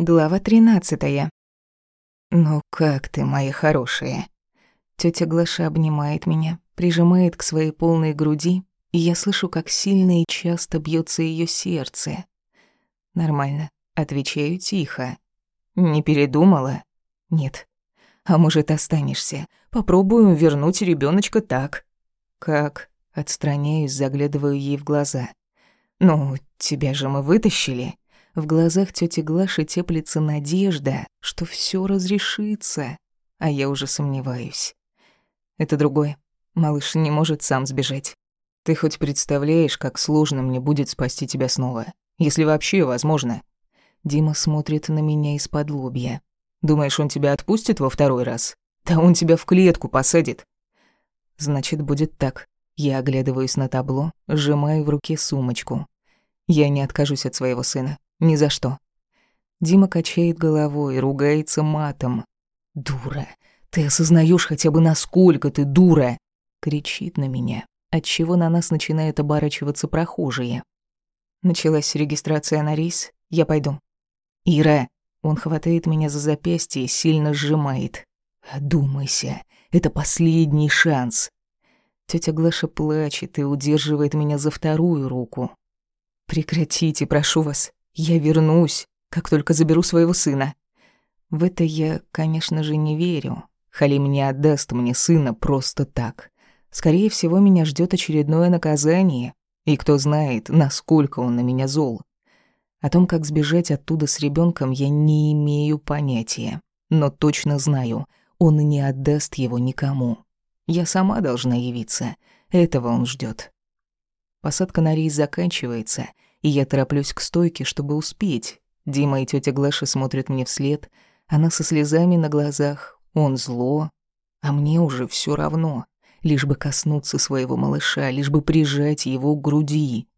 Глава тринадцатая. «Ну как ты, моя хорошая?» Тётя Глаша обнимает меня, прижимает к своей полной груди, и я слышу, как сильно и часто бьётся её сердце. «Нормально», — отвечаю тихо. «Не передумала?» «Нет». «А может, останешься? Попробуем вернуть ребёночка так». «Как?» — отстраняюсь, заглядываю ей в глаза. «Ну, тебя же мы вытащили». В глазах тети Глаши теплится надежда, что все разрешится, а я уже сомневаюсь. Это другое. Малыш не может сам сбежать. Ты хоть представляешь, как сложно мне будет спасти тебя снова, если вообще возможно? Дима смотрит на меня из-под лобья. Думаешь, он тебя отпустит во второй раз? Да он тебя в клетку посадит. Значит, будет так. Я оглядываюсь на табло, сжимаю в руке сумочку. Я не откажусь от своего сына. Ни за что. Дима качает головой, ругается матом. «Дура! Ты осознаешь хотя бы, насколько ты дура!» Кричит на меня, отчего на нас начинают оборачиваться прохожие. Началась регистрация на рейс, я пойду. «Ира!» Он хватает меня за запястье и сильно сжимает. «Одумайся, это последний шанс!» Тетя Глаша плачет и удерживает меня за вторую руку. «Прекратите, прошу вас. Я вернусь, как только заберу своего сына. В это я, конечно же, не верю. Халим не отдаст мне сына просто так. Скорее всего, меня ждет очередное наказание, и кто знает, насколько он на меня зол. О том, как сбежать оттуда с ребенком, я не имею понятия. Но точно знаю, он не отдаст его никому. Я сама должна явиться. Этого он ждет. Посадка на рейс заканчивается — и я тороплюсь к стойке, чтобы успеть. Дима и тетя Глаша смотрят мне вслед, она со слезами на глазах, он зло, а мне уже все равно, лишь бы коснуться своего малыша, лишь бы прижать его к груди.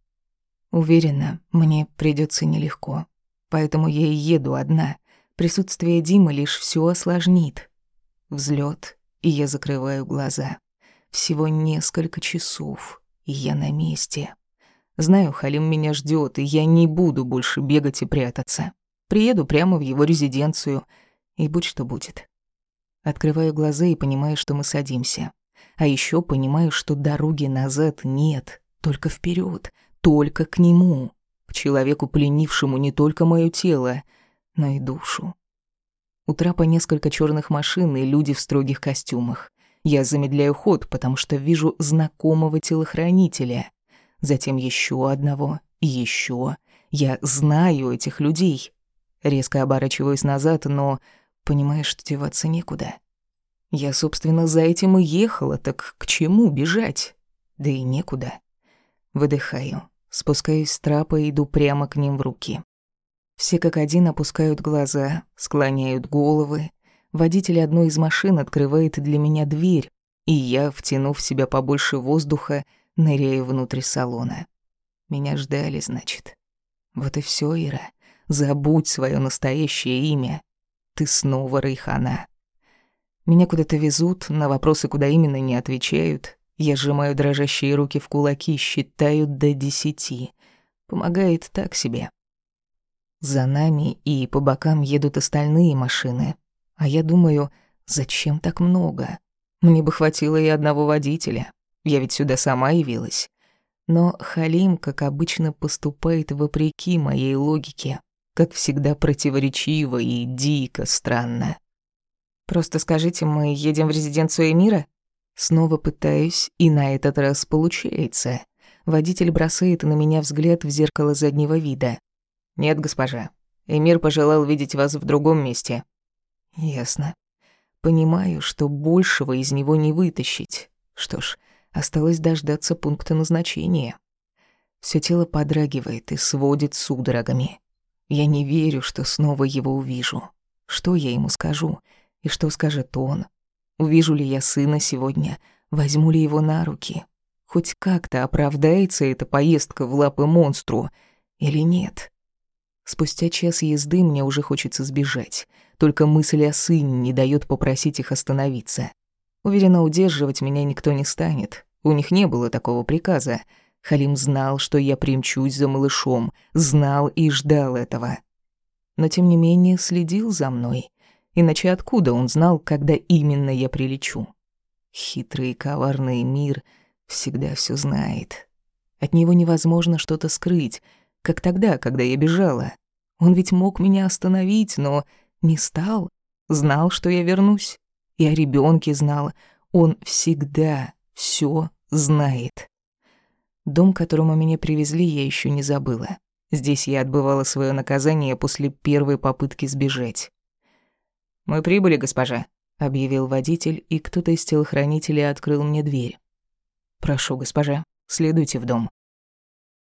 Уверена, мне придется нелегко, поэтому я и еду одна. Присутствие Димы лишь все осложнит. Взлет, и я закрываю глаза. Всего несколько часов, и я на месте. Знаю, Халим меня ждет, и я не буду больше бегать и прятаться. Приеду прямо в его резиденцию, и будь что будет. Открываю глаза и понимаю, что мы садимся. А еще понимаю, что дороги назад нет, только вперед, только к нему, к человеку, пленившему не только мое тело, но и душу. У трапа несколько черных машин и люди в строгих костюмах. Я замедляю ход, потому что вижу знакомого телохранителя затем еще одного еще. Я знаю этих людей. Резко оборачиваюсь назад, но понимаю, что деваться некуда. Я, собственно, за этим и ехала, так к чему бежать? Да и некуда. Выдыхаю, спускаюсь с трапа и иду прямо к ним в руки. Все как один опускают глаза, склоняют головы. Водитель одной из машин открывает для меня дверь, и я, втянув в себя побольше воздуха, ныряю внутрь салона. Меня ждали, значит. Вот и все, Ира. Забудь свое настоящее имя. Ты снова Райхана. Меня куда-то везут, на вопросы, куда именно, не отвечают. Я сжимаю дрожащие руки в кулаки, считаю до десяти. Помогает так себе. За нами и по бокам едут остальные машины. А я думаю, зачем так много? Мне бы хватило и одного водителя. Я ведь сюда сама явилась. Но Халим, как обычно, поступает вопреки моей логике, как всегда противоречиво и дико странно. «Просто скажите, мы едем в резиденцию Эмира?» Снова пытаюсь, и на этот раз получается. Водитель бросает на меня взгляд в зеркало заднего вида. «Нет, госпожа. Эмир пожелал видеть вас в другом месте». «Ясно. Понимаю, что большего из него не вытащить. Что ж, Осталось дождаться пункта назначения. Всё тело подрагивает и сводит судорогами. Я не верю, что снова его увижу. Что я ему скажу? И что скажет он? Увижу ли я сына сегодня? Возьму ли его на руки? Хоть как-то оправдается эта поездка в лапы монстру или нет? Спустя час езды мне уже хочется сбежать. Только мысль о сыне не даёт попросить их остановиться. Уверена, удерживать меня никто не станет. У них не было такого приказа. Халим знал, что я примчусь за малышом, знал и ждал этого. но тем не менее следил за мной. Иначе откуда он знал, когда именно я прилечу? Хитрый и коварный мир всегда все знает. От него невозможно что-то скрыть, как тогда, когда я бежала. Он ведь мог меня остановить, но не стал. Знал, что я вернусь. И о ребенке знал. Он всегда все знает. Дом, к которому меня привезли, я еще не забыла. Здесь я отбывала свое наказание после первой попытки сбежать. «Мы прибыли, госпожа», — объявил водитель, и кто-то из телохранителей открыл мне дверь. «Прошу, госпожа, следуйте в дом».